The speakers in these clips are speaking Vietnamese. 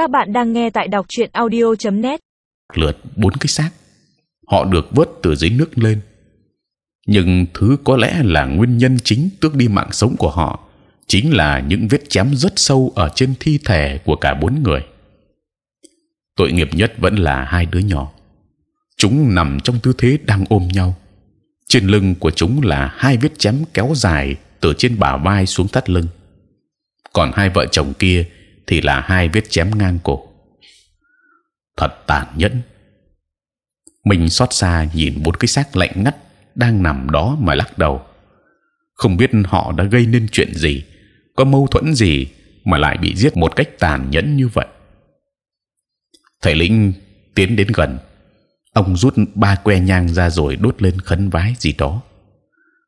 Các bạn đang nghe tại đọc truyện audio.net. lượt bốn cái xác. Họ được vớt từ dưới nước lên. Nhưng thứ có lẽ là nguyên nhân chính tước đi mạng sống của họ chính là những vết chém rất sâu ở trên thi thể của cả bốn người. Tội nghiệp nhất vẫn là hai đứa nhỏ. Chúng nằm trong tư thế đang ôm nhau. Trên lưng của chúng là hai vết chém kéo dài từ trên bả vai xuống thắt lưng. Còn hai vợ chồng kia thì là hai vết chém ngang cổ. Thật tàn nhẫn. Mình xót xa nhìn bốn cái xác lạnh ngắt đang nằm đó mà lắc đầu. Không biết họ đã gây nên chuyện gì, có mâu thuẫn gì mà lại bị giết một cách tàn nhẫn như vậy. Thầy lĩnh tiến đến gần. Ông rút ba que nhang ra rồi đốt lên khấn vái gì đó.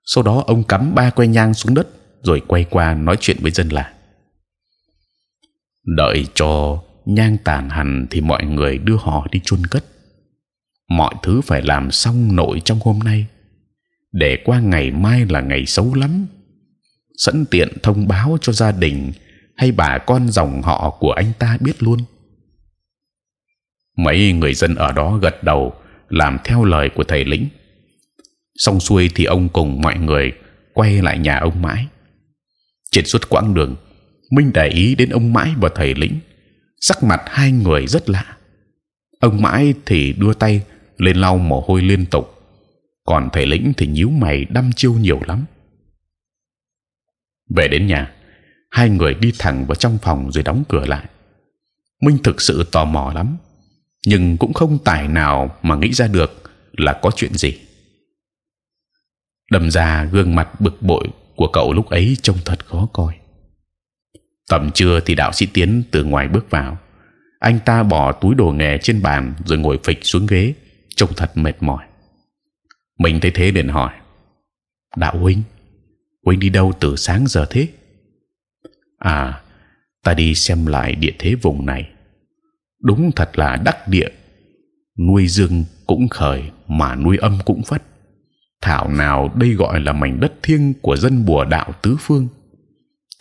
Sau đó ông cắm ba que nhang xuống đất rồi quay qua nói chuyện với dân làng đợi cho nhang tàn hẳn thì mọi người đưa họ đi chôn cất. Mọi thứ phải làm xong nội trong hôm nay. Để qua ngày mai là ngày xấu lắm. Sẵn tiện thông báo cho gia đình hay bà con dòng họ của anh ta biết luôn. Mấy người dân ở đó gật đầu, làm theo lời của thầy lĩnh. Xong xuôi thì ông cùng mọi người quay lại nhà ông mãi. Trên suốt quãng đường minh để ý đến ông mãi và thầy lĩnh. Sắc mặt hai người rất lạ. Ông mãi thì đưa tay lên lau mồ hôi liên tục, còn thầy lĩnh thì nhíu mày đăm chiêu nhiều lắm. Về đến nhà, hai người đi thẳng vào trong phòng rồi đóng cửa lại. Minh thực sự tò mò lắm, nhưng cũng không tài nào mà nghĩ ra được là có chuyện gì. Đầm ra gương mặt bực bội của cậu lúc ấy trông thật khó coi tầm trưa thì đạo sĩ tiến từ ngoài bước vào. Anh ta bỏ túi đồ nghề trên bàn rồi ngồi phịch xuống ghế, trông thật mệt mỏi. Mình thấy thế liền hỏi, đạo huynh huynh đi đâu từ sáng giờ thế? À ta đi xem lại địa thế vùng này. Đúng thật là đắc địa. Nuôi dương cũng khởi mà nuôi âm cũng phất. Thảo nào đây gọi là mảnh đất thiêng của dân bùa đạo tứ phương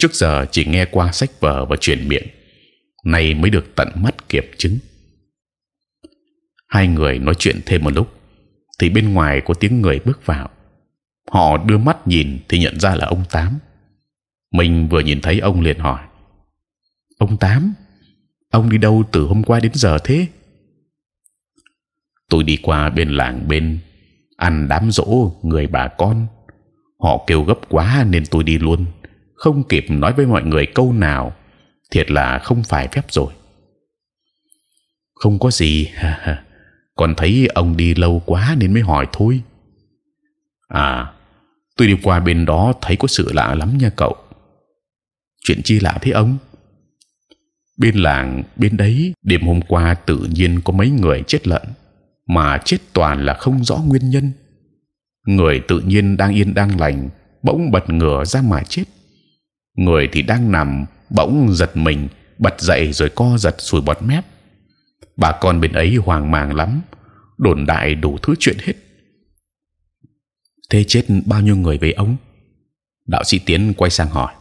trước giờ chỉ nghe qua sách vở và truyền miệng, nay mới được tận mắt kiểm chứng. Hai người nói chuyện thêm một lúc, thì bên ngoài có tiếng người bước vào. Họ đưa mắt nhìn thì nhận ra là ông tám. Mình vừa nhìn thấy ông liền hỏi, ông tám, ông đi đâu từ hôm qua đến giờ thế? Tôi đi qua bên làng bên, ăn đám dỗ người bà con. Họ kêu gấp quá nên tôi đi luôn không kịp nói với mọi người câu nào, thiệt là không phải phép rồi. Không có gì còn thấy ông đi lâu quá nên mới hỏi thôi. À tôi đi qua bên đó thấy có sự lạ lắm nha cậu. Chuyện chi lạ thế ông? Bên làng, bên đấy, đêm hôm qua tự nhiên có mấy người chết lợn, mà chết toàn là không rõ nguyên nhân. Người tự nhiên đang yên đang lành, bỗng bật ngửa ra mà chết người thì đang nằm, bỗng giật mình, bật dậy rồi co giật sùi bọt mép. Bà con bên ấy hoang mang lắm, đồn đại đủ thứ chuyện hết. Thế chết bao nhiêu người với ông? Đạo sĩ tiến quay sang hỏi.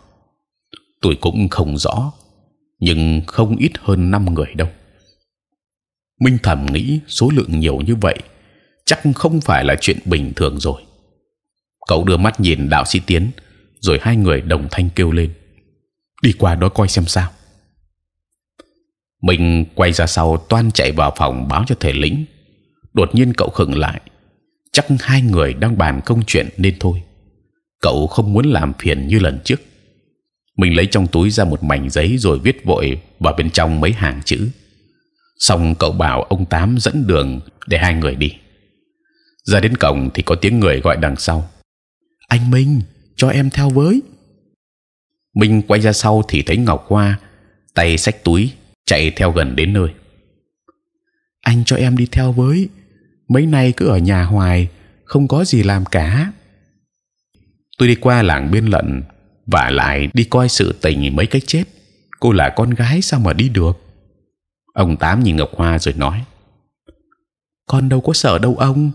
Tôi cũng không rõ, nhưng không ít hơn năm người đâu. Minh thẩm nghĩ số lượng nhiều như vậy, chắc không phải là chuyện bình thường rồi. Cậu đưa mắt nhìn đạo sĩ tiến rồi hai người đồng thanh kêu lên. Đi qua đó coi xem sao. Mình quay ra sau toan chạy vào phòng báo cho thể lĩnh. Đột nhiên cậu khựng lại. Chắc hai người đang bàn công chuyện nên thôi. Cậu không muốn làm phiền như lần trước. Mình lấy trong túi ra một mảnh giấy rồi viết vội vào bên trong mấy hàng chữ. Xong cậu bảo ông tám dẫn đường để hai người đi. Ra đến cổng thì có tiếng người gọi đằng sau. Anh Minh! Cho em theo với. Minh quay ra sau thì thấy Ngọc Hoa tay xách túi chạy theo gần đến nơi. Anh cho em đi theo với. Mấy nay cứ ở nhà hoài không có gì làm cả. Tôi đi qua làng biên lận và lại đi coi sự tình mấy cái chết. Cô là con gái sao mà đi được? Ông tám nhìn ngọc hoa rồi nói. Con đâu có sợ đâu ông.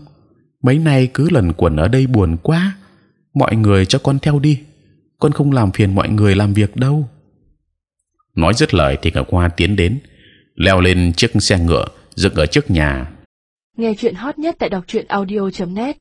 Mấy nay cứ lần quẩn ở đây buồn quá mọi người cho con theo đi. Con không làm phiền mọi người làm việc đâu. Nói dứt lời thì ngọc hoa tiến đến leo lên chiếc xe ngựa dựng ở trước nhà. Nghe chuyện hot nhất tại đọc truyện audio.net